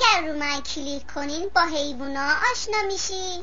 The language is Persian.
اگر رو من کلیک کنین با حیوونا آشنا میشین.